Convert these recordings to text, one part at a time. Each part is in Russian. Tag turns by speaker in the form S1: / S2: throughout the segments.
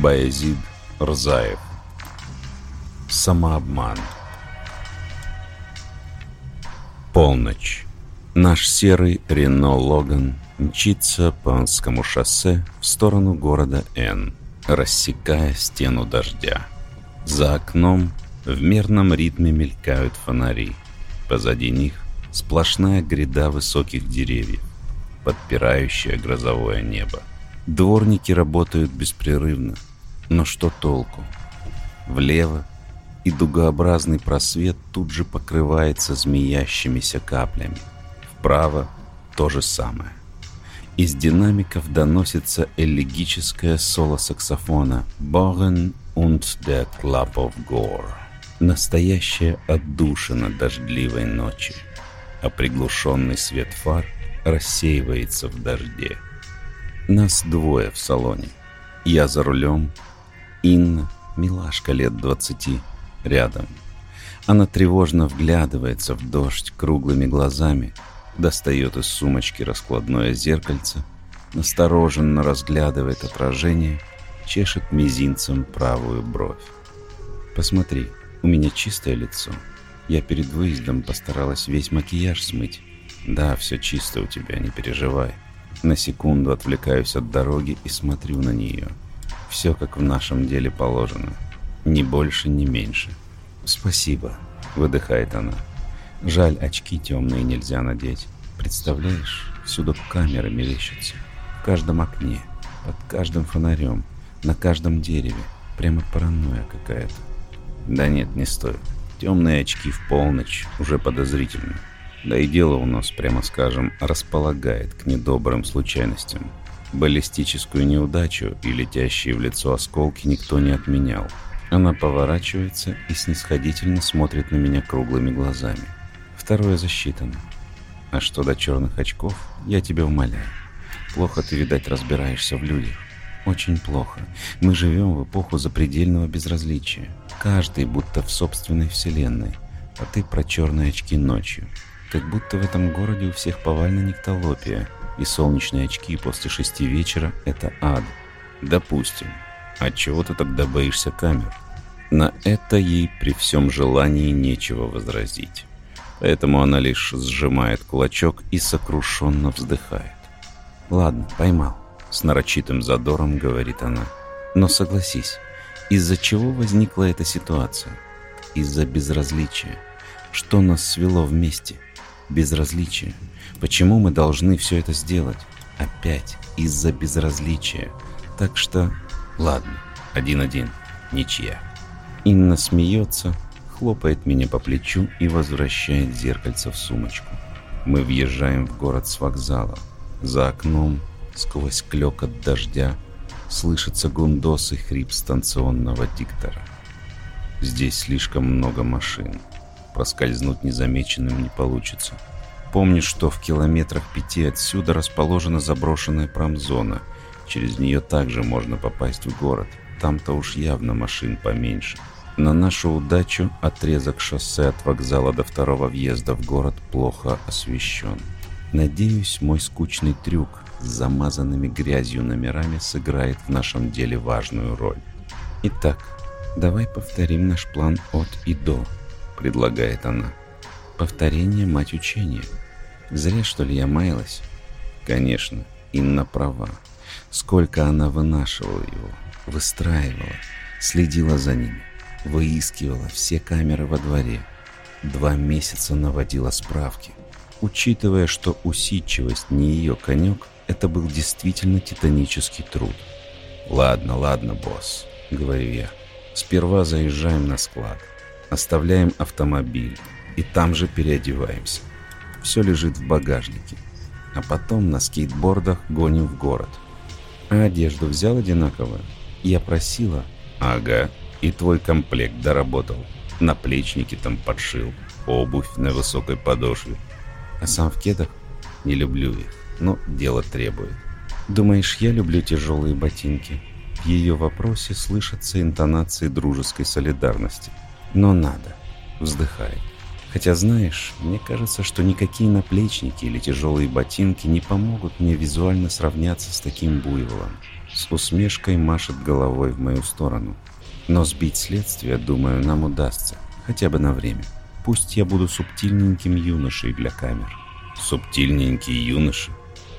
S1: Баязид Рзаев. Самообман. Полночь. Наш серый Рено Логан мчится по Анскому шоссе в сторону города Н, рассекая стену дождя. За окном в мерном ритме мелькают фонари. Позади них сплошная гряда высоких деревьев, подпирающая грозовое небо. Дворники работают беспрерывно, но что толку? Влево, и дугообразный просвет тут же покрывается змеящимися каплями. Вправо то же самое. Из динамиков доносится элегическое соло саксофона «Born und der Club of Gore». Настоящая отдушина дождливой ночи, а приглушенный свет фар рассеивается в дожде. Нас двое в салоне. Я за рулем, Инна, милашка лет двадцати, рядом. Она тревожно вглядывается в дождь круглыми глазами, достает из сумочки раскладное зеркальце, настороженно разглядывает отражение, чешет мизинцем правую бровь. «Посмотри, у меня чистое лицо. Я перед выездом постаралась весь макияж смыть. Да, все чисто у тебя, не переживай». На секунду отвлекаюсь от дороги и смотрю на нее. Все как в нашем деле положено. Ни больше, ни меньше. «Спасибо», — выдыхает она. «Жаль, очки темные нельзя надеть. Представляешь, всюду камеры мерещатся. В каждом окне, под каждым фонарем, на каждом дереве. Прямо паранойя какая-то». «Да нет, не стоит. Темные очки в полночь уже подозрительно. Да и дело у нас, прямо скажем, располагает к недобрым случайностям. Баллистическую неудачу и летящие в лицо осколки никто не отменял. Она поворачивается и снисходительно смотрит на меня круглыми глазами. Второе засчитано. А что до черных очков, я тебя умоляю. Плохо ты, видать, разбираешься в людях. Очень плохо. Мы живем в эпоху запредельного безразличия. Каждый будто в собственной вселенной. А ты про черные очки ночью. Как будто в этом городе у всех повально нектолопия. И солнечные очки после шести вечера — это ад. Допустим. А чего ты тогда боишься камер? На это ей при всем желании нечего возразить. Поэтому она лишь сжимает кулачок и сокрушенно вздыхает. «Ладно, поймал», — с нарочитым задором говорит она. «Но согласись, из-за чего возникла эта ситуация? Из-за безразличия. Что нас свело вместе? Безразличие. Почему мы должны все это сделать? Опять из-за безразличия. Так что Ладно, один-один, ничья. Инна смеется, хлопает меня по плечу и возвращает зеркальце в сумочку. Мы въезжаем в город с вокзала. За окном, сквозь клёкот дождя, слышится гундос и хрип станционного диктора. Здесь слишком много машин. Проскользнуть незамеченным не получится. Помню, что в километрах пяти отсюда расположена заброшенная промзона – Через нее также можно попасть в город. Там-то уж явно машин поменьше. На нашу удачу отрезок шоссе от вокзала до второго въезда в город плохо освещен. Надеюсь, мой скучный трюк с замазанными грязью номерами сыграет в нашем деле важную роль. Итак, давай повторим наш план от и до, предлагает она. Повторение – мать учения. Зря, что ли, я маялась? Конечно, Инна права. Сколько она вынашивала его, выстраивала, следила за ними, выискивала все камеры во дворе. Два месяца наводила справки. Учитывая, что усидчивость не ее конек, это был действительно титанический труд. «Ладно, ладно, босс», — говорю я. «Сперва заезжаем на склад, оставляем автомобиль и там же переодеваемся. Все лежит в багажнике. А потом на скейтбордах гоним в город. А одежду взял одинаково? Я просила. Ага, и твой комплект доработал. Наплечники там подшил, обувь на высокой подошве. А сам в кедах? Не люблю их, но дело требует. Думаешь, я люблю тяжелые ботинки? В ее вопросе слышатся интонации дружеской солидарности. Но надо. Вздыхает. Хотя, знаешь, мне кажется, что никакие наплечники или тяжелые ботинки не помогут мне визуально сравняться с таким буйволом. С усмешкой машет головой в мою сторону. Но сбить следствие, думаю, нам удастся. Хотя бы на время. Пусть я буду субтильненьким юношей для камер. Субтильненький юноша?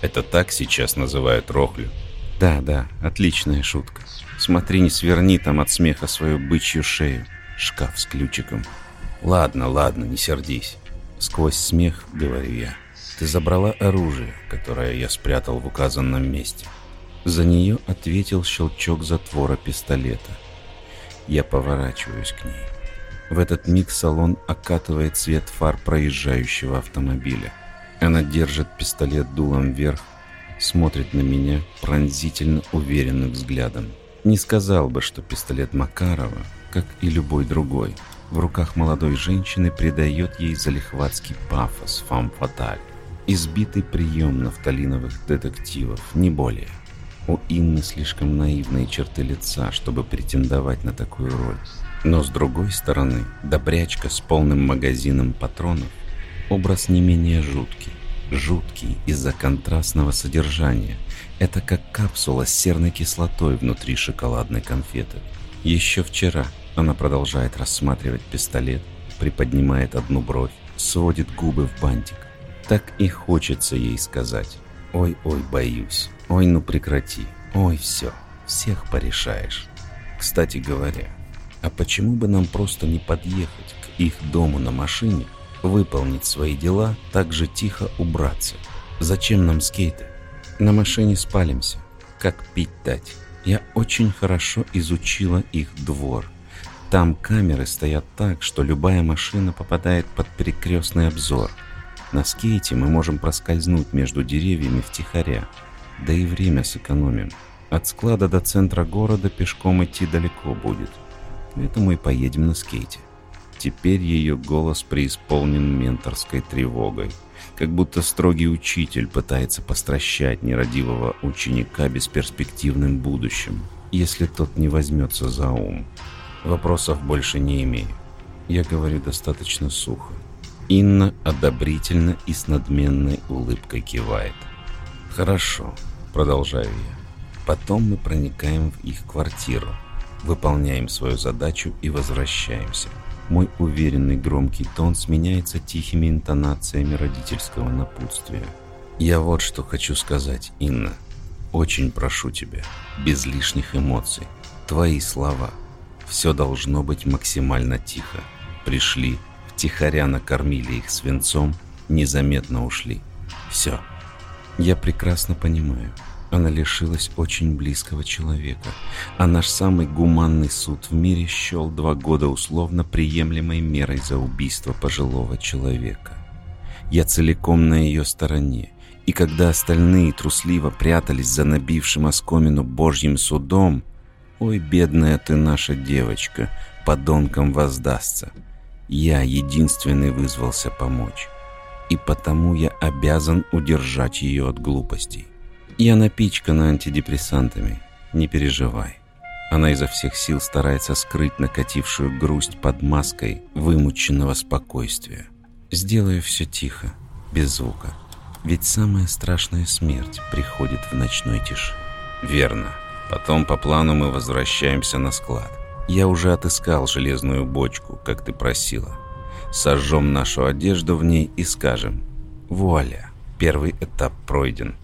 S1: Это так сейчас называют Рохлю? Да, да, отличная шутка. Смотри, не сверни там от смеха свою бычью шею. Шкаф с ключиком. Ладно, ладно, не сердись. Сквозь смех, говорю я. Ты забрала оружие, которое я спрятал в указанном месте. За нее ответил щелчок затвора пистолета. Я поворачиваюсь к ней. В этот миг салон окатывает свет фар проезжающего автомобиля. Она держит пистолет дулом вверх, смотрит на меня пронзительно уверенным взглядом. Не сказал бы, что пистолет Макарова, как и любой другой, в руках молодой женщины придает ей залихватский пафос фам-фаталь. Избитый прием нафталиновых детективов, не более. У Инны слишком наивные черты лица, чтобы претендовать на такую роль. Но с другой стороны, добрячка с полным магазином патронов – образ не менее жуткий. Жуткий из-за контрастного содержания. Это как капсула с серной кислотой внутри шоколадной конфеты. Еще вчера она продолжает рассматривать пистолет, приподнимает одну бровь, сводит губы в бантик. Так и хочется ей сказать «Ой-ой, боюсь, ой, ну прекрати, ой, все, всех порешаешь». Кстати говоря, а почему бы нам просто не подъехать к их дому на машине, выполнить свои дела, так же тихо убраться? Зачем нам скейты? На машине спалимся. Как пить дать? Я очень хорошо изучила их двор. Там камеры стоят так, что любая машина попадает под перекрестный обзор. На скейте мы можем проскользнуть между деревьями втихаря. Да и время сэкономим. От склада до центра города пешком идти далеко будет. Поэтому и поедем на скейте. Теперь ее голос преисполнен менторской тревогой. Как будто строгий учитель пытается постращать нерадивого ученика бесперспективным будущим, если тот не возьмется за ум. Вопросов больше не имею. Я говорю достаточно сухо. Инна одобрительно и с надменной улыбкой кивает. «Хорошо», — продолжаю я. Потом мы проникаем в их квартиру выполняем свою задачу и возвращаемся. Мой уверенный громкий тон сменяется тихими интонациями родительского напутствия. Я вот что хочу сказать, Инна. Очень прошу тебя, без лишних эмоций. Твои слова. Все должно быть максимально тихо. Пришли, втихаря накормили их свинцом, незаметно ушли. Все. Я прекрасно понимаю. Она лишилась очень близкого человека, а наш самый гуманный суд в мире счел два года условно приемлемой мерой за убийство пожилого человека. Я целиком на ее стороне, и когда остальные трусливо прятались за набившим оскомину Божьим судом, «Ой, бедная ты наша девочка, подонком воздастся!» Я единственный вызвался помочь, и потому я обязан удержать ее от глупостей. Я напичкана антидепрессантами, не переживай. Она изо всех сил старается скрыть накатившую грусть под маской вымученного спокойствия. Сделаю все тихо, без звука. Ведь самая страшная смерть приходит в ночной тиши. Верно. Потом по плану мы возвращаемся на склад. Я уже отыскал железную бочку, как ты просила. Сожжем нашу одежду в ней и скажем «Вуаля, первый этап пройден».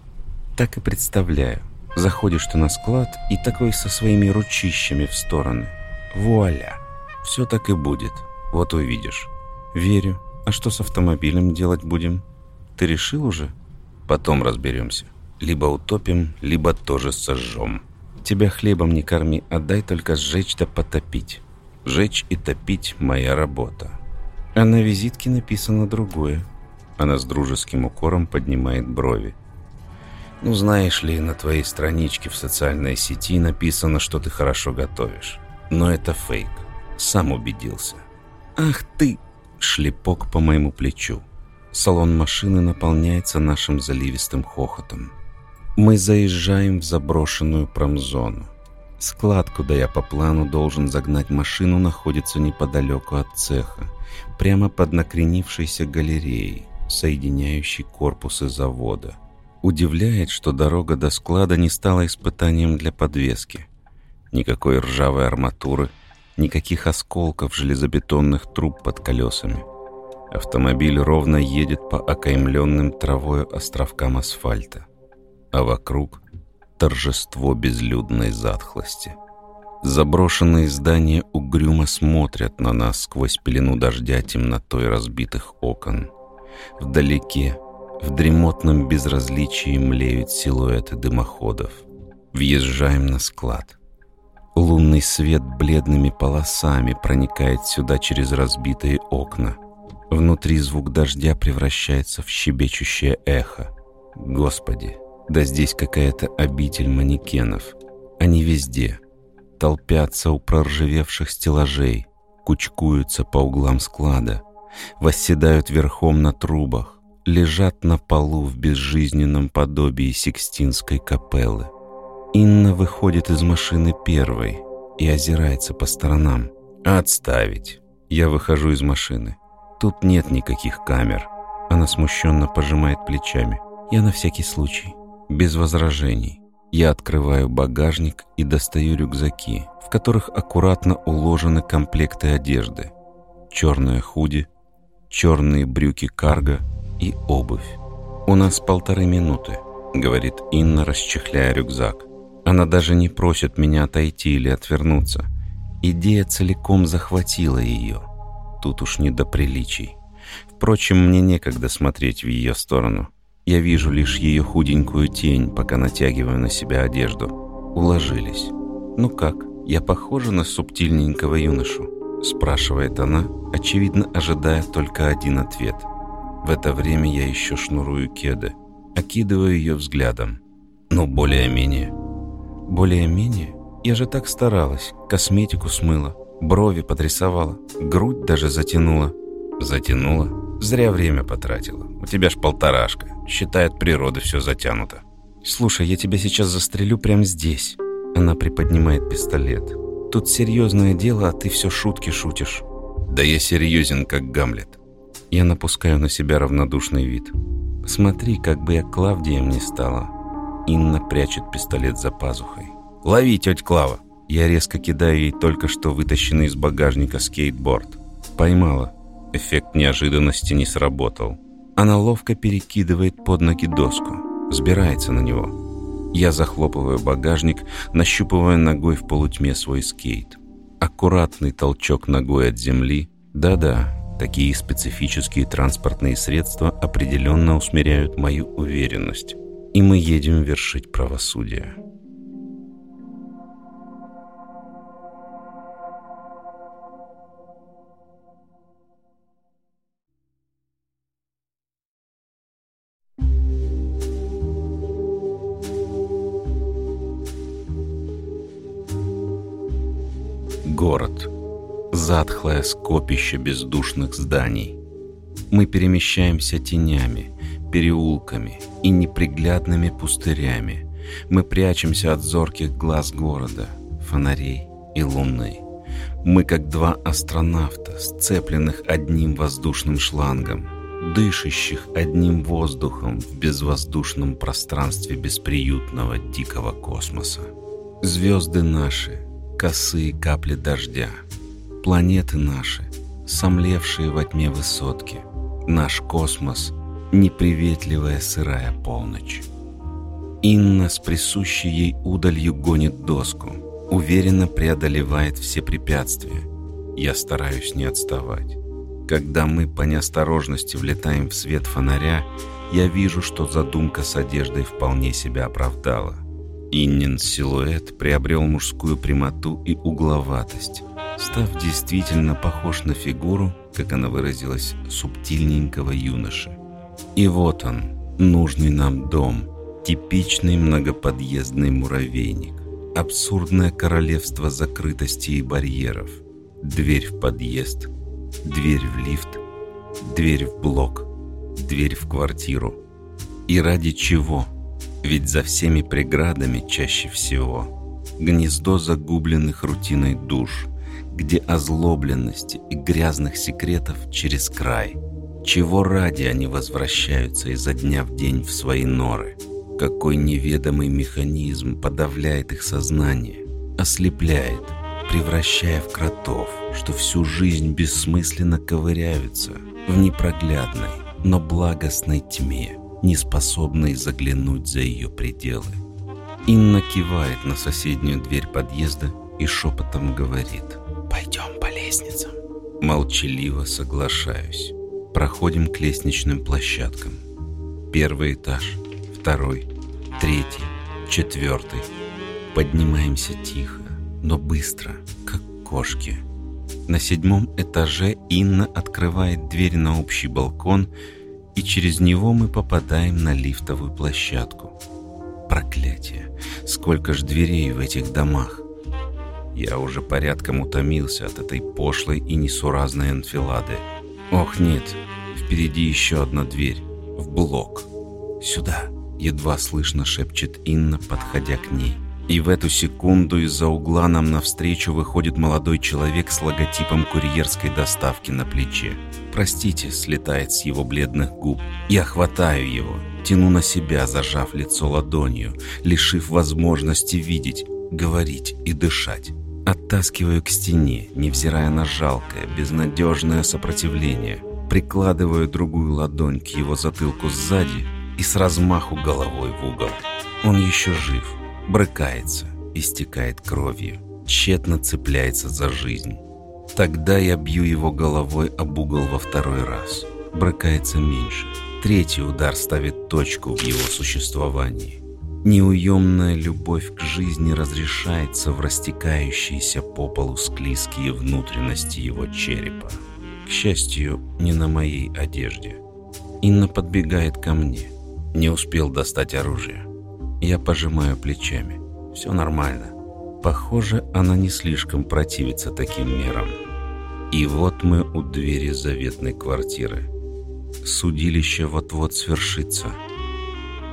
S1: Так и представляю. Заходишь ты на склад и такой со своими ручищами в стороны. Вуаля! Все так и будет. Вот увидишь. Верю. А что с автомобилем делать будем? Ты решил уже? Потом разберемся. Либо утопим, либо тоже сожжем. Тебя хлебом не корми, отдай только сжечь да потопить. Жечь и топить – моя работа. А на визитке написано другое. Она с дружеским укором поднимает брови. Ну, знаешь ли, на твоей страничке в социальной сети написано, что ты хорошо готовишь. Но это фейк. Сам убедился. Ах ты! Шлепок по моему плечу. Салон машины наполняется нашим заливистым хохотом. Мы заезжаем в заброшенную промзону. Склад, куда я по плану должен загнать машину, находится неподалеку от цеха, прямо под накренившейся галереей, соединяющей корпусы завода. Удивляет, что дорога до склада не стала испытанием для подвески. Никакой ржавой арматуры, никаких осколков железобетонных труб под колесами. Автомобиль ровно едет по окаймленным травою островкам асфальта, а вокруг торжество безлюдной затхлости. Заброшенные здания угрюмо смотрят на нас сквозь пелену дождя темнотой разбитых окон. Вдалеке, в дремотном безразличии млеют силуэты дымоходов. Въезжаем на склад. Лунный свет бледными полосами проникает сюда через разбитые окна. Внутри звук дождя превращается в щебечущее эхо. Господи, да здесь какая-то обитель манекенов. Они везде. Толпятся у проржавевших стеллажей, кучкуются по углам склада, восседают верхом на трубах, лежат на полу в безжизненном подобии Сикстинской капеллы. Инна выходит из машины первой и озирается по сторонам. «Отставить!» Я выхожу из машины. Тут нет никаких камер. Она смущенно пожимает плечами. Я на всякий случай. Без возражений. Я открываю багажник и достаю рюкзаки, в которых аккуратно уложены комплекты одежды. Черное худи, черные брюки карго и обувь. «У нас полторы минуты», — говорит Инна, расчехляя рюкзак. Она даже не просит меня отойти или отвернуться. Идея целиком захватила ее. Тут уж не до приличий. Впрочем, мне некогда смотреть в ее сторону. Я вижу лишь ее худенькую тень, пока натягиваю на себя одежду. Уложились. «Ну как, я похожа на субтильненького юношу?» Спрашивает она, очевидно ожидая только один ответ. В это время я еще шнурую кеды. Окидываю ее взглядом. Ну, более-менее. Более-менее? Я же так старалась. Косметику смыла, брови подрисовала, грудь даже затянула. Затянула? Зря время потратила. У тебя ж полторашка. Считает природа все затянуто. Слушай, я тебя сейчас застрелю прямо здесь. Она приподнимает пистолет. Тут серьезное дело, а ты все шутки шутишь. Да я серьезен, как Гамлет. Я напускаю на себя равнодушный вид. Смотри, как бы я Клавдием не стала. Инна прячет пистолет за пазухой. «Лови, тетя Клава!» Я резко кидаю ей только что вытащенный из багажника скейтборд. Поймала. Эффект неожиданности не сработал. Она ловко перекидывает под ноги доску, сбирается на него. Я захлопываю багажник, нащупывая ногой в полутьме свой скейт. Аккуратный толчок ногой от земли. Да-да, такие специфические транспортные средства определенно усмиряют мою уверенность. И мы едем вершить правосудие. Город. Затхлое скопище бездушных зданий. Мы перемещаемся тенями, переулками и неприглядными пустырями. Мы прячемся от зорких глаз города, фонарей и луны. Мы как два астронавта, сцепленных одним воздушным шлангом, дышащих одним воздухом в безвоздушном пространстве бесприютного дикого космоса. Звезды наши — косые капли дождя. Планеты наши, сомлевшие во тьме высотки. Наш космос — неприветливая сырая полночь. Инна с присущей ей удалью гонит доску, уверенно преодолевает все препятствия. Я стараюсь не отставать. Когда мы по неосторожности влетаем в свет фонаря, я вижу, что задумка с одеждой вполне себя оправдала — Иннин силуэт приобрел мужскую прямоту и угловатость, став действительно похож на фигуру, как она выразилась, субтильненького юноши. И вот он, нужный нам дом, типичный многоподъездный муравейник, абсурдное королевство закрытости и барьеров, дверь в подъезд, дверь в лифт, дверь в блок, дверь в квартиру. И ради чего – ведь за всеми преградами чаще всего гнездо загубленных рутиной душ, где озлобленности и грязных секретов через край. Чего ради они возвращаются изо дня в день в свои норы? Какой неведомый механизм подавляет их сознание, ослепляет, превращая в кротов, что всю жизнь бессмысленно ковыряются в непроглядной, но благостной тьме, не способной заглянуть за ее пределы. Инна кивает на соседнюю дверь подъезда и шепотом говорит «Пойдем по лестницам». Молчаливо соглашаюсь. Проходим к лестничным площадкам. Первый этаж, второй, третий, четвертый. Поднимаемся тихо, но быстро, как кошки. На седьмом этаже Инна открывает дверь на общий балкон, и через него мы попадаем на лифтовую площадку. Проклятие! Сколько ж дверей в этих домах! Я уже порядком утомился от этой пошлой и несуразной анфилады. Ох, нет, впереди еще одна дверь. В блок. Сюда. Едва слышно шепчет Инна, подходя к ней. И в эту секунду из-за угла нам навстречу выходит молодой человек с логотипом курьерской доставки на плече. «Простите», — слетает с его бледных губ. Я хватаю его, тяну на себя, зажав лицо ладонью, лишив возможности видеть, говорить и дышать. Оттаскиваю к стене, невзирая на жалкое, безнадежное сопротивление. Прикладываю другую ладонь к его затылку сзади и с размаху головой в угол. Он еще жив, брыкается, истекает кровью, тщетно цепляется за жизнь. Тогда я бью его головой об угол во второй раз. Брыкается меньше. Третий удар ставит точку в его существовании. Неуемная любовь к жизни разрешается в растекающиеся по полу склизкие внутренности его черепа. К счастью, не на моей одежде. Инна подбегает ко мне. Не успел достать оружие. Я пожимаю плечами. Все нормально. Похоже, она не слишком противится таким мерам. И вот мы у двери заветной квартиры. Судилище вот-вот свершится.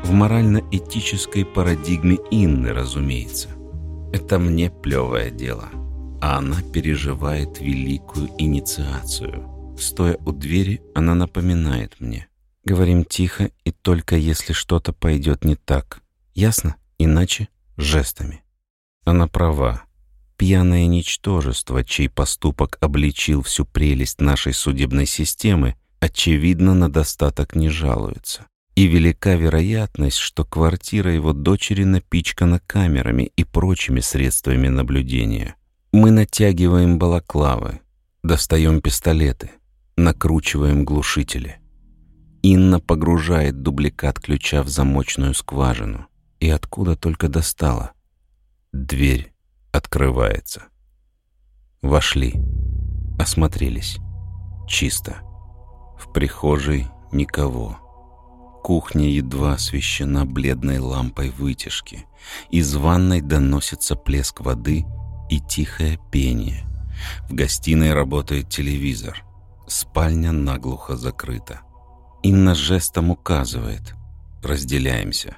S1: В морально-этической парадигме Инны, разумеется. Это мне плевое дело. А она переживает великую инициацию. Стоя у двери, она напоминает мне. Говорим тихо и только если что-то пойдет не так. Ясно? Иначе жестами. Она права. Пьяное ничтожество, чей поступок обличил всю прелесть нашей судебной системы, очевидно, на достаток не жалуется и велика вероятность, что квартира его дочери напичкана камерами и прочими средствами наблюдения. Мы натягиваем балаклавы, достаем пистолеты, накручиваем глушители. Инна погружает дубликат ключа в замочную скважину. И откуда только достала? Дверь открывается. Вошли, осмотрелись. Чисто. В прихожей никого. Кухня едва освещена бледной лампой вытяжки. Из ванной доносится плеск воды и тихое пение. В гостиной работает телевизор. Спальня наглухо закрыта. Инна жестом указывает. Разделяемся.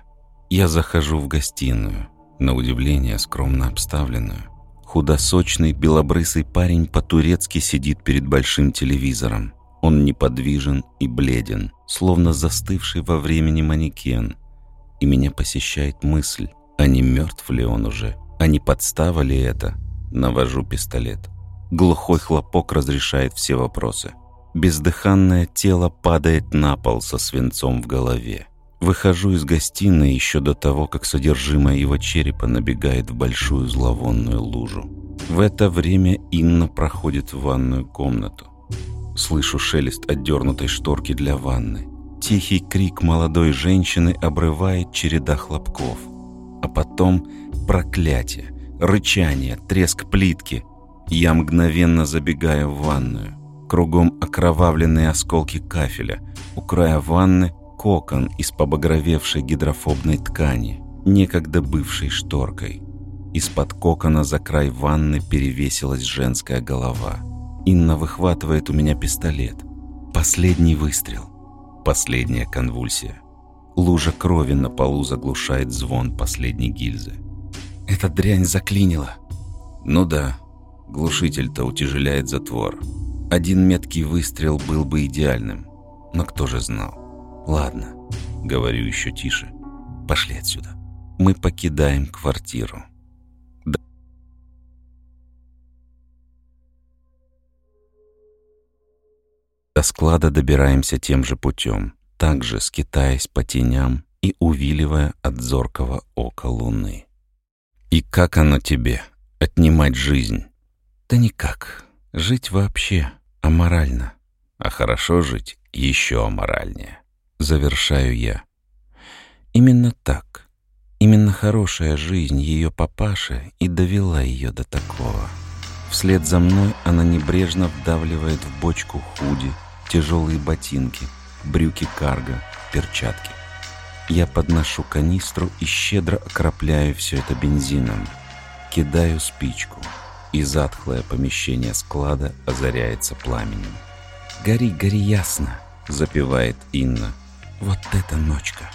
S1: Я захожу в гостиную, на удивление скромно обставленную. Худосочный белобрысый парень по-турецки сидит перед большим телевизором. Он неподвижен и бледен, словно застывший во времени манекен. И меня посещает мысль, а не мертв ли он уже, а не подстава ли это? Навожу пистолет. Глухой хлопок разрешает все вопросы. Бездыханное тело падает на пол со свинцом в голове. Выхожу из гостиной еще до того, как содержимое его черепа набегает в большую зловонную лужу. В это время Инна проходит в ванную комнату. Слышу шелест отдернутой шторки для ванны. Тихий крик молодой женщины обрывает череда хлопков. А потом проклятие, рычание, треск плитки. Я мгновенно забегаю в ванную. Кругом окровавленные осколки кафеля. У края ванны кокон из побагровевшей гидрофобной ткани, некогда бывшей шторкой. Из-под кокона за край ванны перевесилась женская голова. Инна выхватывает у меня пистолет. Последний выстрел. Последняя конвульсия. Лужа крови на полу заглушает звон последней гильзы. Эта дрянь заклинила. Ну да, глушитель-то утяжеляет затвор. Один меткий выстрел был бы идеальным. Но кто же знал? Ладно, говорю еще тише. Пошли отсюда. Мы покидаем квартиру. До склада добираемся тем же путем, также скитаясь по теням и увиливая от зоркого ока луны. «И как оно тебе, отнимать жизнь?» «Да никак. Жить вообще аморально. А хорошо жить еще аморальнее». Завершаю я. Именно так. Именно хорошая жизнь ее папаши и довела ее до такого. Вслед за мной она небрежно вдавливает в бочку худи, тяжелые ботинки, брюки карго, перчатки. Я подношу канистру и щедро окропляю все это бензином. Кидаю спичку, и затхлое помещение склада озаряется пламенем. «Гори, гори ясно!» — запевает Инна. «Вот это ночка!»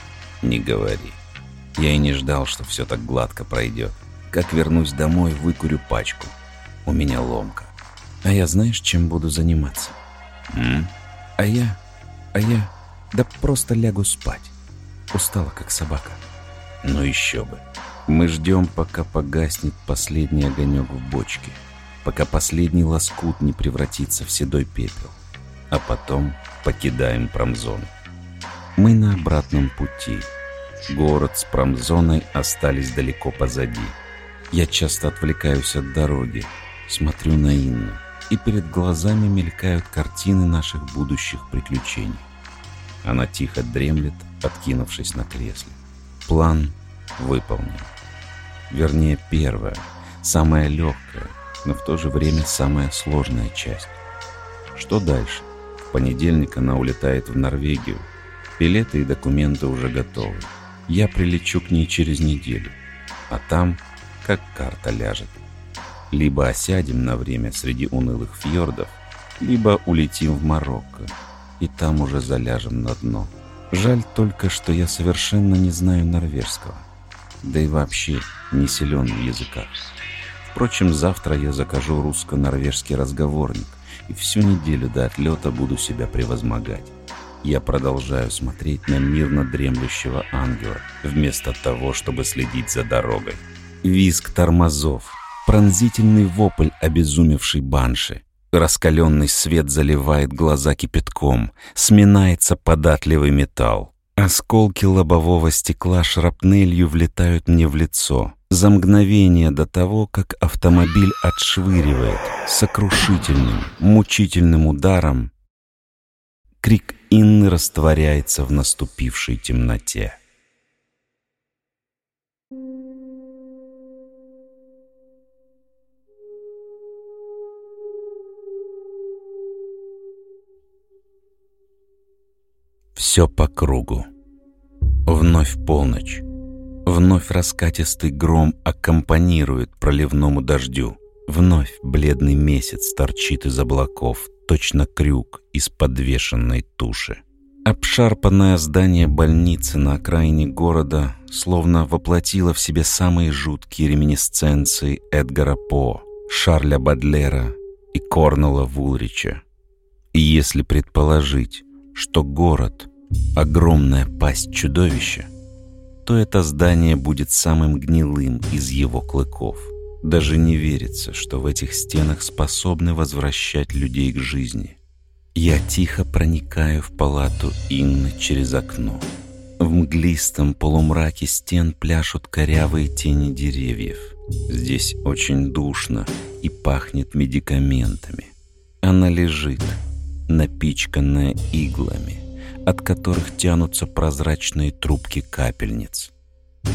S1: «Не говори. Я и не ждал, что все так гладко пройдет. Как вернусь домой, выкурю пачку. У меня ломка. А я знаешь, чем буду заниматься?» «М? А я... А я... Да просто лягу спать. Устала, как собака. Ну еще бы. Мы ждем, пока погаснет последний огонек в бочке. Пока последний лоскут не превратится в седой пепел. А потом покидаем промзону. Мы на обратном пути. Город с промзоной остались далеко позади. Я часто отвлекаюсь от дороги, смотрю на Инну и перед глазами мелькают картины наших будущих приключений. Она тихо дремлет, откинувшись на кресле. План выполнен. Вернее, первая, самая легкая, но в то же время самая сложная часть. Что дальше? В понедельник она улетает в Норвегию. Билеты и документы уже готовы. Я прилечу к ней через неделю. А там, как карта ляжет. Либо осядем на время среди унылых фьордов, либо улетим в Марокко, и там уже заляжем на дно. Жаль только, что я совершенно не знаю норвежского, да и вообще не силен в языках. Впрочем, завтра я закажу русско-норвежский разговорник, и всю неделю до отлета буду себя превозмогать. Я продолжаю смотреть на мирно дремлющего ангела, вместо того, чтобы следить за дорогой. Визг тормозов, Пронзительный вопль обезумевшей банши. Раскаленный свет заливает глаза кипятком, сминается податливый металл. Осколки лобового стекла шрапнелью влетают мне в лицо. За мгновение до того, как автомобиль отшвыривает сокрушительным, мучительным ударом, крик Инны растворяется в наступившей темноте. Все по кругу. Вновь полночь. Вновь раскатистый гром аккомпанирует проливному дождю. Вновь бледный месяц торчит из облаков, точно крюк из подвешенной туши. Обшарпанное здание больницы на окраине города словно воплотило в себе самые жуткие реминисценции Эдгара По, Шарля Бадлера и Корнела Вулрича. И если предположить, что город — огромная пасть чудовища, то это здание будет самым гнилым из его клыков. Даже не верится, что в этих стенах способны возвращать людей к жизни. Я тихо проникаю в палату Инны через окно. В мглистом полумраке стен пляшут корявые тени деревьев. Здесь очень душно и пахнет медикаментами. Она лежит, напичканная иглами, от которых тянутся прозрачные трубки капельниц.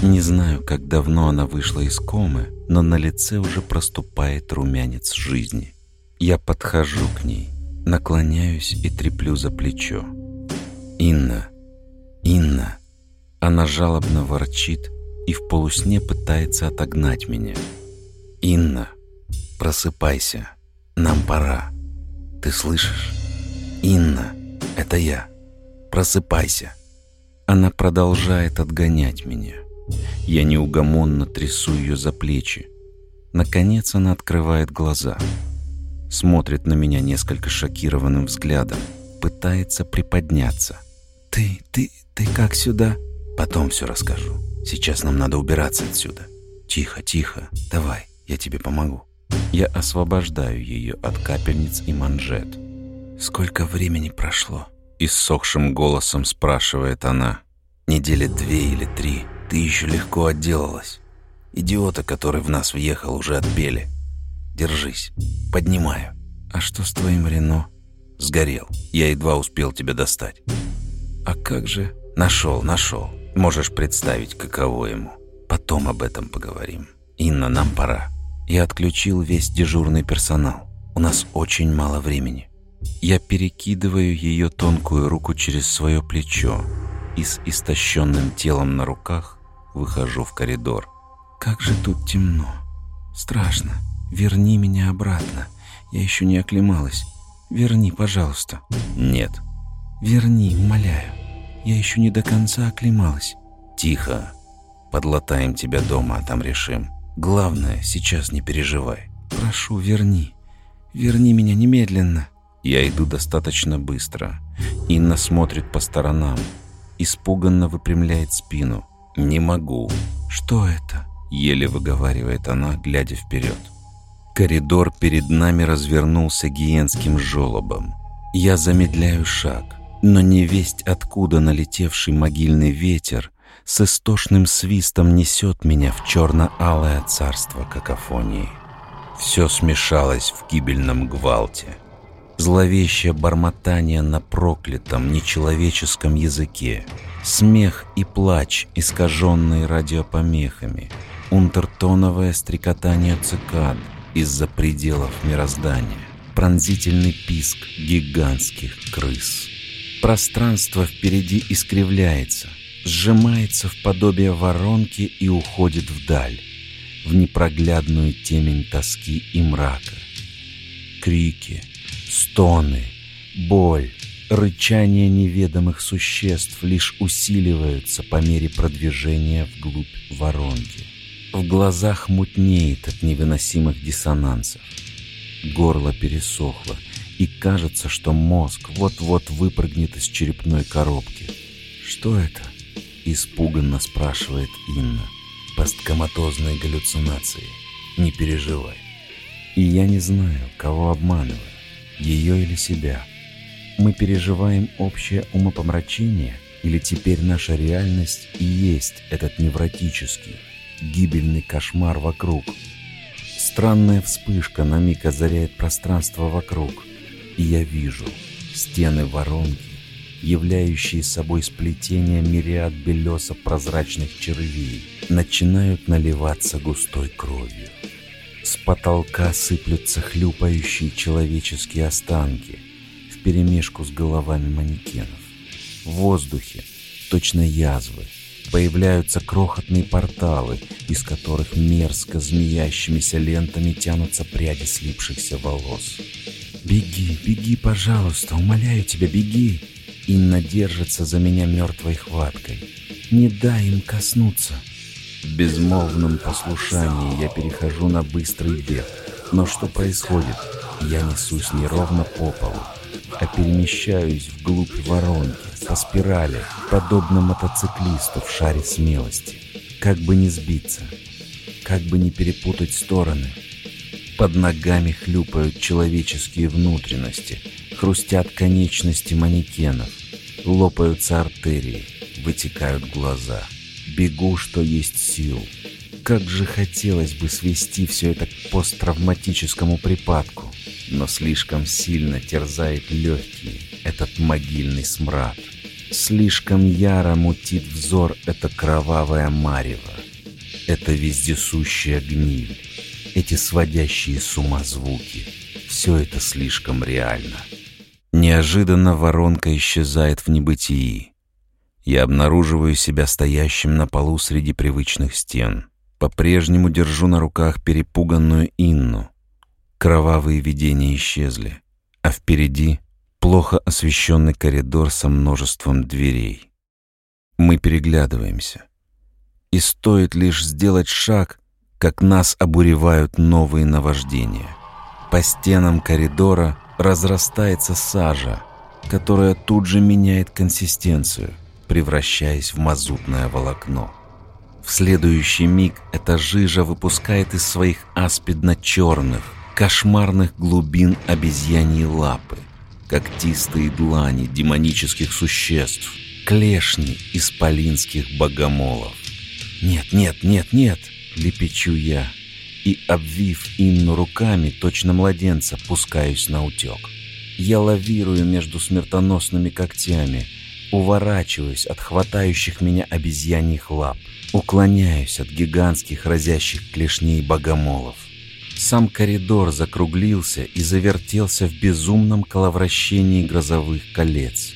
S1: Не знаю, как давно она вышла из комы, но на лице уже проступает румянец жизни. Я подхожу к ней, наклоняюсь и треплю за плечо. «Инна! Инна!» Она жалобно ворчит и в полусне пытается отогнать меня. «Инна, просыпайся, нам пора. Ты слышишь?» «Инна, это я. Просыпайся». Она продолжает отгонять меня. Я неугомонно трясу ее за плечи. Наконец она открывает глаза. Смотрит на меня несколько шокированным взглядом. Пытается приподняться. «Ты, ты, ты как сюда?» «Потом все расскажу. Сейчас нам надо убираться отсюда». «Тихо, тихо. Давай, я тебе помогу». Я освобождаю ее от капельниц и манжет. «Сколько времени прошло?» Иссохшим голосом спрашивает она. «Недели две или три. Ты еще легко отделалась. Идиота, который в нас въехал, уже отбили. Держись. Поднимаю. А что с твоим Рено? Сгорел. Я едва успел тебя достать. А как же? Нашел, нашел. Можешь представить, каково ему. Потом об этом поговорим. Инна, нам пора. Я отключил весь дежурный персонал. У нас очень мало времени. Я перекидываю ее тонкую руку через свое плечо и с истощенным телом на руках выхожу в коридор. Как же тут темно. Страшно. Верни меня обратно. Я еще не оклемалась. Верни, пожалуйста. Нет. Верни, умоляю. Я еще не до конца оклемалась. Тихо. Подлатаем тебя дома, а там решим. Главное, сейчас не переживай. Прошу, верни. Верни меня немедленно. Я иду достаточно быстро. Инна смотрит по сторонам. Испуганно выпрямляет спину. «Не могу». «Что это?» — еле выговаривает она, глядя вперед. Коридор перед нами развернулся гиенским жолобом. Я замедляю шаг, но не весть откуда налетевший могильный ветер с истошным свистом несет меня в черно-алое царство какофонии. Все смешалось в гибельном гвалте. Зловещее бормотание на проклятом, нечеловеческом языке. Смех и плач, искаженные радиопомехами. Унтертоновое стрекотание цикад — из-за пределов мироздания. Пронзительный писк гигантских крыс. Пространство впереди искривляется, сжимается в подобие воронки и уходит вдаль, в непроглядную темень тоски и мрака. Крики, стоны, боль, рычание неведомых существ лишь усиливаются по мере продвижения вглубь воронки. В глазах мутнеет от невыносимых диссонансов. Горло пересохло, и кажется, что мозг вот-вот выпрыгнет из черепной коробки. «Что это?» — испуганно спрашивает Инна. «Посткоматозные галлюцинации. Не переживай». И я не знаю, кого обманываю, ее или себя. Мы переживаем общее умопомрачение, или теперь наша реальность и есть этот невротический, гибельный кошмар вокруг. Странная вспышка на миг озаряет пространство вокруг, и я вижу стены воронки, являющие собой сплетение мириад белесо-прозрачных червей, начинают наливаться густой кровью. С потолка сыплются хлюпающие человеческие останки вперемешку с головами манекенов. В воздухе точно язвы, Появляются крохотные порталы, из которых мерзко змеящимися лентами тянутся пряди слипшихся волос. «Беги, беги, пожалуйста, умоляю тебя, беги!» Инна держится за меня мертвой хваткой. «Не дай им коснуться!» В безмолвном послушании я перехожу на быстрый бег. Но что происходит? Я несусь не ровно по полу, а перемещаюсь вглубь воронки, по спирали, подобно мотоциклисту в шаре смелости. Как бы не сбиться, как бы не перепутать стороны. Под ногами хлюпают человеческие внутренности, хрустят конечности манекенов, лопаются артерии, вытекают глаза. Бегу, что есть сил. Как же хотелось бы свести все это к посттравматическому припадку, но слишком сильно терзает легкие этот могильный смрад. Слишком яро мутит взор это кровавое марево, это вездесущая гниль, эти сводящие с ума звуки. Все это слишком реально. Неожиданно воронка исчезает в небытии. Я обнаруживаю себя стоящим на полу среди привычных стен. По-прежнему держу на руках перепуганную Инну. Кровавые видения исчезли, а впереди плохо освещенный коридор со множеством дверей. Мы переглядываемся. И стоит лишь сделать шаг, как нас обуревают новые наваждения. По стенам коридора разрастается сажа, которая тут же меняет консистенцию, превращаясь в мазутное волокно. В следующий миг эта жижа выпускает из своих аспидно-черных, кошмарных глубин обезьяньи лапы, когтистые длани демонических существ, клешни исполинских богомолов. «Нет, нет, нет, нет!» — лепечу я, и, обвив Инну руками, точно младенца, пускаюсь на утек. Я лавирую между смертоносными когтями, уворачиваюсь от хватающих меня обезьяньих лап, уклоняюсь от гигантских разящих клешней богомолов. Сам коридор закруглился и завертелся в безумном коловращении грозовых колец.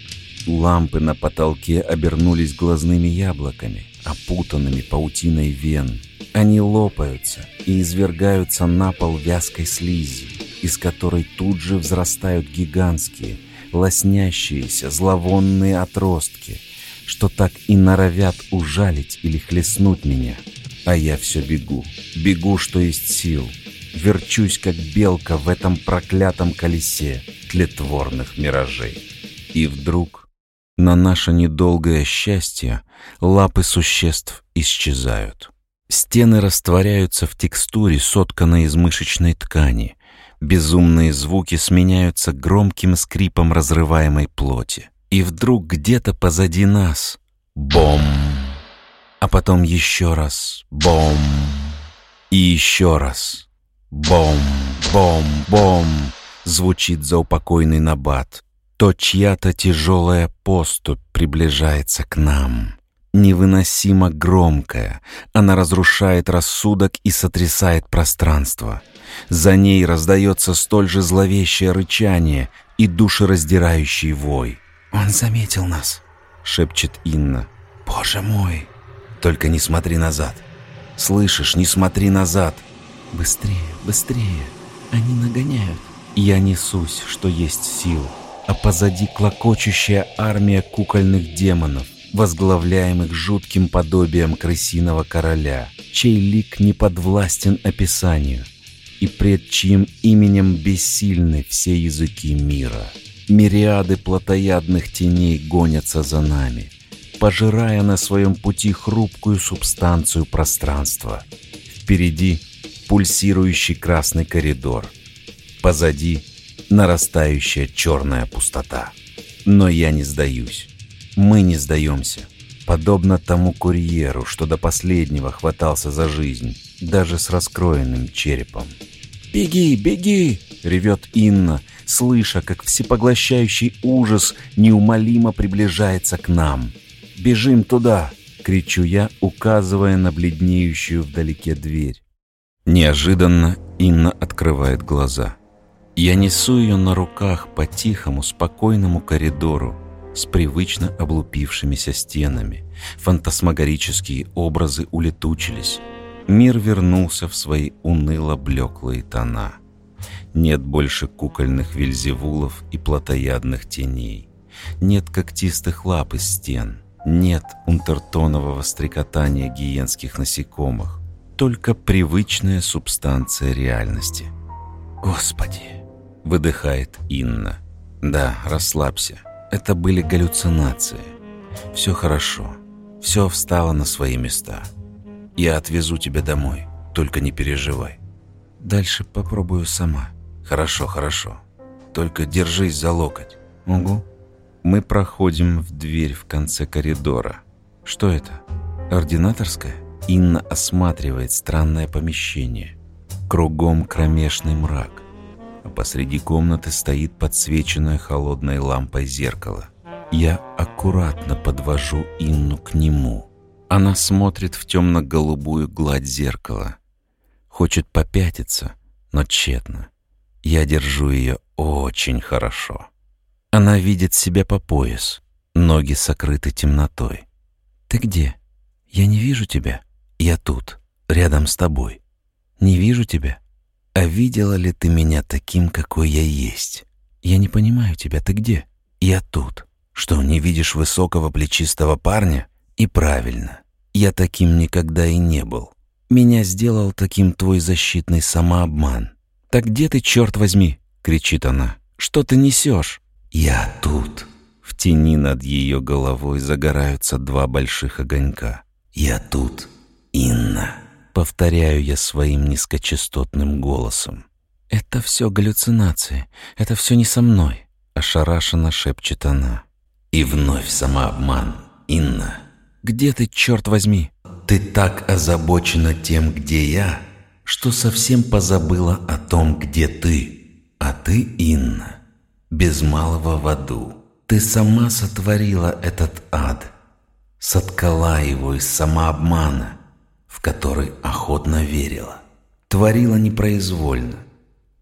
S1: Лампы на потолке обернулись глазными яблоками, опутанными паутиной вен. Они лопаются и извергаются на пол вязкой слизи, из которой тут же взрастают гигантские, лоснящиеся, зловонные отростки, что так и норовят ужалить или хлестнуть меня. А я все бегу, бегу, что есть сил, верчусь, как белка в этом проклятом колесе тлетворных миражей. И вдруг на наше недолгое счастье лапы существ исчезают. Стены растворяются в текстуре, сотканной из мышечной ткани. Безумные звуки сменяются громким скрипом разрываемой плоти. И вдруг где-то позади нас — бом! А потом еще раз — бом! И еще раз — бом, бом, бом! Звучит заупокойный набат то чья-то тяжелая поступь приближается к нам. Невыносимо громкая, она разрушает рассудок и сотрясает пространство. За ней раздается столь же зловещее рычание и душераздирающий вой. «Он заметил нас», — шепчет Инна. «Боже мой!» «Только не смотри назад!» «Слышишь, не смотри назад!» «Быстрее, быстрее! Они нагоняют!» Я несусь, что есть сил а позади клокочущая армия кукольных демонов, возглавляемых жутким подобием крысиного короля, чей лик не подвластен описанию, и пред чьим именем бессильны все языки мира. Мириады плотоядных теней гонятся за нами, пожирая на своем пути хрупкую субстанцию пространства. Впереди пульсирующий красный коридор, позади нарастающая черная пустота. Но я не сдаюсь. Мы не сдаемся. Подобно тому курьеру, что до последнего хватался за жизнь, даже с раскроенным черепом. «Беги, беги!» — ревет Инна, слыша, как всепоглощающий ужас неумолимо приближается к нам. «Бежим туда!» — кричу я, указывая на бледнеющую вдалеке дверь. Неожиданно Инна открывает глаза — я несу ее на руках по тихому, спокойному коридору с привычно облупившимися стенами. Фантасмагорические образы улетучились. Мир вернулся в свои уныло-блеклые тона. Нет больше кукольных вельзевулов и плотоядных теней. Нет когтистых лап из стен. Нет унтертонового стрекотания гиенских насекомых. Только привычная субстанция реальности. Господи! — выдыхает Инна. «Да, расслабься. Это были галлюцинации. Все хорошо. Все встало на свои места. Я отвезу тебя домой. Только не переживай. Дальше попробую сама. Хорошо, хорошо. Только держись за локоть. Угу». Мы проходим в дверь в конце коридора. Что это? Ординаторская? Инна осматривает странное помещение. Кругом кромешный мрак а посреди комнаты стоит подсвеченное холодной лампой зеркало. Я аккуратно подвожу Инну к нему. Она смотрит в темно-голубую гладь зеркала. Хочет попятиться, но тщетно. Я держу ее очень хорошо. Она видит себя по пояс, ноги сокрыты темнотой. «Ты где? Я не вижу тебя. Я тут, рядом с тобой. Не вижу тебя. А видела ли ты меня таким, какой я есть? Я не понимаю тебя, ты где? Я тут. Что, не видишь высокого плечистого парня? И правильно. Я таким никогда и не был. Меня сделал таким твой защитный самообман. Так где ты, черт возьми? кричит она. Что ты несешь? Я тут. В тени над ее головой загораются два больших огонька. Я тут, Инна. Повторяю я своим низкочастотным голосом. «Это все галлюцинации. Это все не со мной», — ошарашенно шепчет она. И вновь самообман. «Инна, где ты, черт возьми?» «Ты так озабочена тем, где я, что совсем позабыла о том, где ты. А ты, Инна, без малого в аду. Ты сама сотворила этот ад, соткала его из самообмана, в который охотно верила. Творила непроизвольно,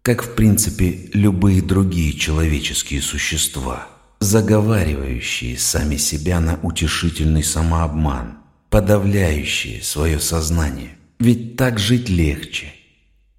S1: как в принципе любые другие человеческие существа, заговаривающие сами себя на утешительный самообман, подавляющие свое сознание. Ведь так жить легче.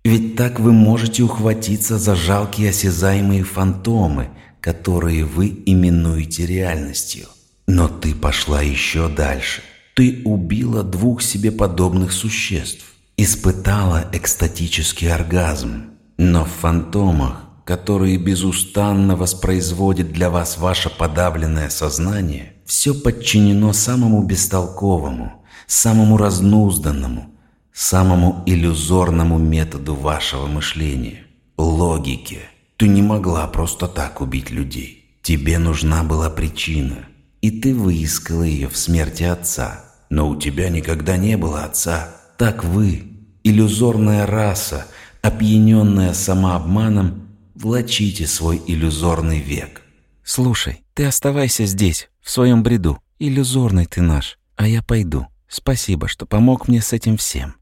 S1: Ведь так вы можете ухватиться за жалкие осязаемые фантомы, которые вы именуете реальностью. Но ты пошла еще дальше. Ты убила двух себе подобных существ, испытала экстатический оргазм. Но в фантомах, которые безустанно воспроизводит для вас ваше подавленное сознание, все подчинено самому бестолковому, самому разнузданному, самому иллюзорному методу вашего мышления – логике. Ты не могла просто так убить людей. Тебе нужна была причина, и ты выискала ее в смерти отца. Но у тебя никогда не было отца. Так вы, иллюзорная раса, опьяненная самообманом, влачите свой иллюзорный век. Слушай, ты оставайся здесь, в своем бреду. Иллюзорный ты наш, а я пойду. Спасибо, что помог мне с этим всем.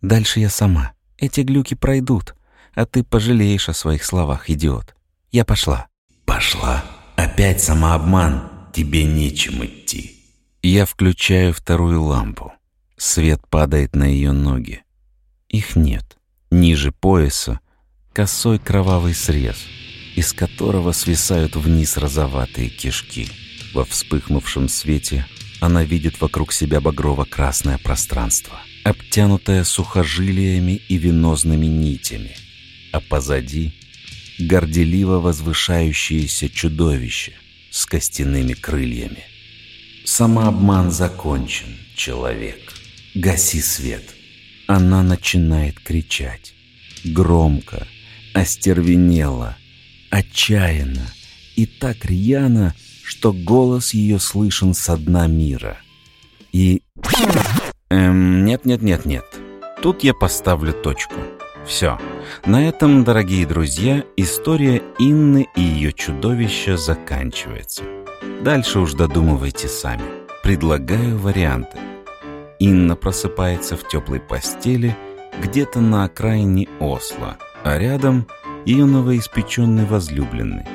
S1: Дальше я сама. Эти глюки пройдут, а ты пожалеешь о своих словах, идиот. Я пошла. Пошла? Опять самообман тебе нечем идти. Я включаю вторую лампу. Свет падает на ее ноги. Их нет. Ниже пояса косой кровавый срез, из которого свисают вниз розоватые кишки. Во вспыхнувшем свете она видит вокруг себя багрово-красное пространство, обтянутое сухожилиями и венозными нитями, а позади — горделиво возвышающееся чудовище — с костяными крыльями. Самообман закончен, человек. Гаси свет. Она начинает кричать. Громко, остервенело, отчаянно и так рьяно, что голос ее слышен со дна мира. И... Эм, нет-нет-нет-нет. Тут я поставлю точку. Все. На этом, дорогие друзья, история Инны и ее чудовища заканчивается. Дальше уж додумывайте сами. Предлагаю варианты. Инна просыпается в теплой постели где-то на окраине Осло, а рядом ее новоиспеченный возлюбленный.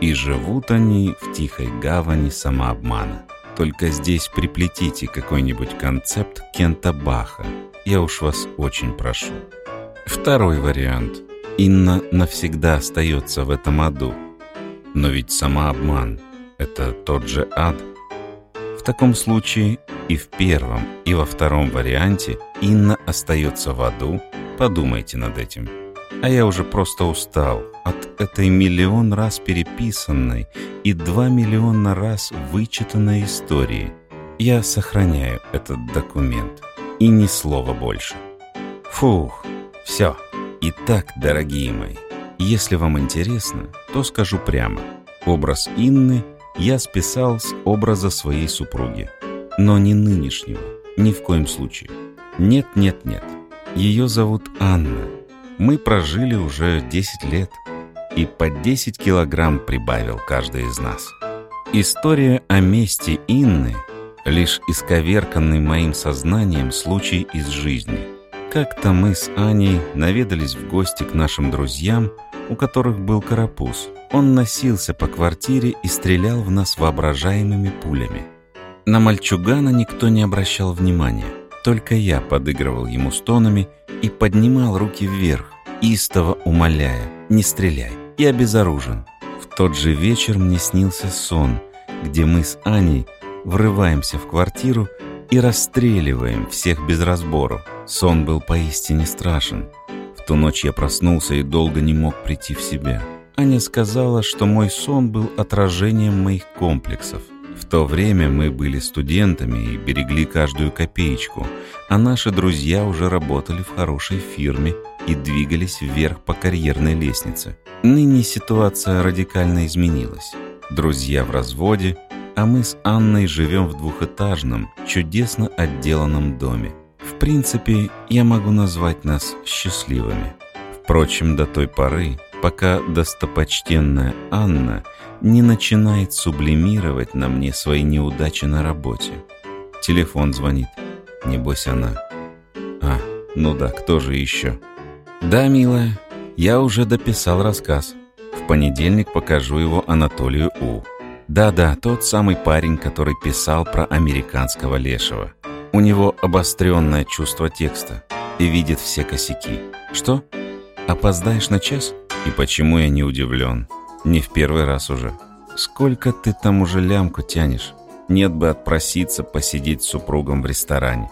S1: И живут они в тихой гавани самообмана. Только здесь приплетите какой-нибудь концепт Кента Баха. Я уж вас очень прошу. Второй вариант. Инна навсегда остается в этом аду. Но ведь самообман — это тот же ад. В таком случае и в первом, и во втором варианте Инна остается в аду. Подумайте над этим. А я уже просто устал от этой миллион раз переписанной и два миллиона раз вычитанной истории. Я сохраняю этот документ. И ни слова больше. Фух. Все. Итак, дорогие мои, если вам интересно, то скажу прямо. Образ Инны я списал с образа своей супруги. Но не нынешнего, ни в коем случае. Нет, нет, нет. Ее зовут Анна. Мы прожили уже 10 лет. И по 10 килограмм прибавил каждый из нас. История о месте Инны — лишь исковерканный моим сознанием случай из жизни — как-то мы с Аней наведались в гости к нашим друзьям, у которых был карапуз. Он носился по квартире и стрелял в нас воображаемыми пулями. На мальчугана никто не обращал внимания. Только я подыгрывал ему стонами и поднимал руки вверх, истово умоляя «Не стреляй, я безоружен». В тот же вечер мне снился сон, где мы с Аней врываемся в квартиру и расстреливаем всех без разбору. Сон был поистине страшен. В ту ночь я проснулся и долго не мог прийти в себя. Аня сказала, что мой сон был отражением моих комплексов. В то время мы были студентами и берегли каждую копеечку, а наши друзья уже работали в хорошей фирме и двигались вверх по карьерной лестнице. Ныне ситуация радикально изменилась. Друзья в разводе, а мы с Анной живем в двухэтажном, чудесно отделанном доме. В принципе, я могу назвать нас счастливыми. Впрочем, до той поры, пока достопочтенная Анна не начинает сублимировать на мне свои неудачи на работе. Телефон звонит. Небось она. А, ну да, кто же еще? Да, милая, я уже дописал рассказ. В понедельник покажу его Анатолию У. Да-да, тот самый парень, который писал про американского лешего. У него обостренное чувство текста и видит все косяки. Что? Опоздаешь на час? И почему я не удивлен? Не в первый раз уже. Сколько ты там уже лямку тянешь? Нет бы отпроситься посидеть с супругом в ресторане.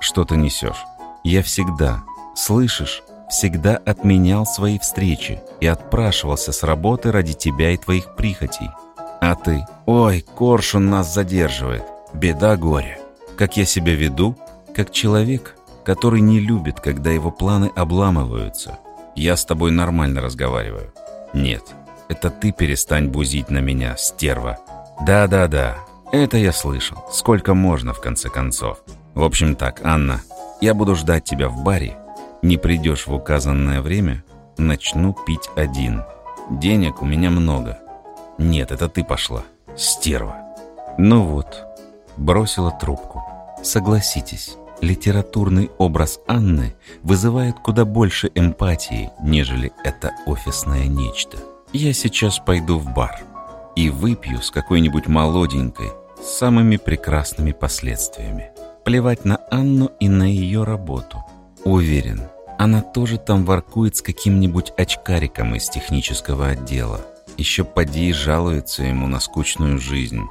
S1: Что ты несешь? Я всегда, слышишь, всегда отменял свои встречи и отпрашивался с работы ради тебя и твоих прихотей. А ты, ой, коршун нас задерживает, беда горе. Как я себя веду? Как человек, который не любит, когда его планы обламываются. Я с тобой нормально разговариваю. Нет, это ты перестань бузить на меня, стерва. Да-да-да, это я слышал. Сколько можно, в конце концов. В общем так, Анна, я буду ждать тебя в баре. Не придешь в указанное время, начну пить один. Денег у меня много. Нет, это ты пошла, стерва. Ну вот, бросила трубку. Согласитесь, литературный образ Анны вызывает куда больше эмпатии, нежели это офисное нечто. Я сейчас пойду в бар и выпью с какой-нибудь молоденькой, с самыми прекрасными последствиями. Плевать на Анну и на ее работу. Уверен, она тоже там воркует с каким-нибудь очкариком из технического отдела. Еще поди жалуется ему на скучную жизнь.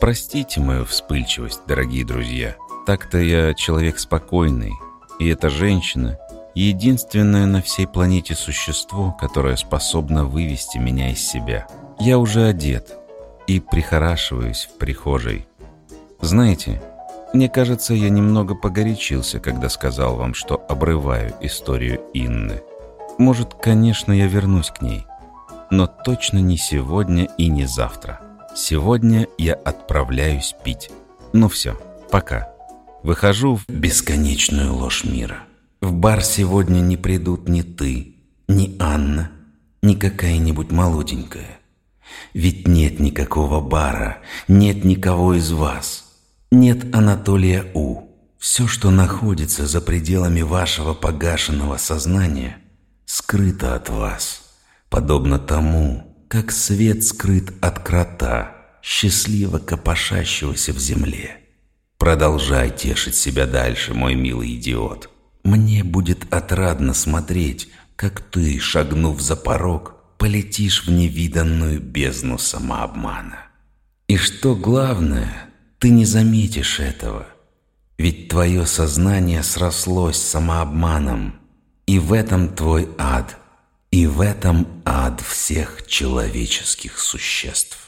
S1: Простите мою вспыльчивость, дорогие друзья. Так-то я человек спокойный, и эта женщина — единственное на всей планете существо, которое способно вывести меня из себя. Я уже одет и прихорашиваюсь в прихожей. Знаете, мне кажется, я немного погорячился, когда сказал вам, что обрываю историю Инны. Может, конечно, я вернусь к ней, но точно не сегодня и не завтра. Сегодня я отправляюсь пить. Ну все, пока. Выхожу в бесконечную ложь мира. В бар сегодня не придут ни ты, ни Анна, ни какая-нибудь молоденькая. Ведь нет никакого бара, нет никого из вас. Нет Анатолия У. Все, что находится за пределами вашего погашенного сознания, скрыто от вас, подобно тому, как свет скрыт от крота, счастливо копошащегося в земле. Продолжай тешить себя дальше, мой милый идиот. Мне будет отрадно смотреть, как ты, шагнув за порог, полетишь в невиданную бездну самообмана. И что главное, ты не заметишь этого, ведь твое сознание срослось самообманом, и в этом твой ад, и в этом ад всех человеческих существ.